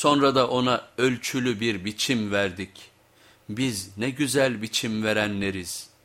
Sonra da ona ölçülü bir biçim verdik. Biz ne güzel biçim verenleriz.''